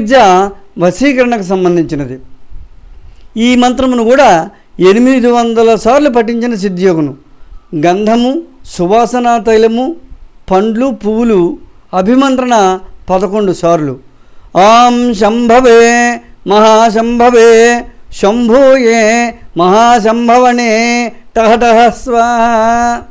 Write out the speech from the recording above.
విద్య వశీకరణకు సంబంధించినది. ఈ మంత్రమును కూడా ఎనిమిది వందల సార్లు పఠించిన సిద్ధియోగును గంధము సువాసన తైలము పండ్లు పువ్వులు అభిమంత్రణ పదకొండు సార్లు. ఆం శంభవే మహాశంభవే శంభూయే మహాశంభవనే టహ స్వాహ.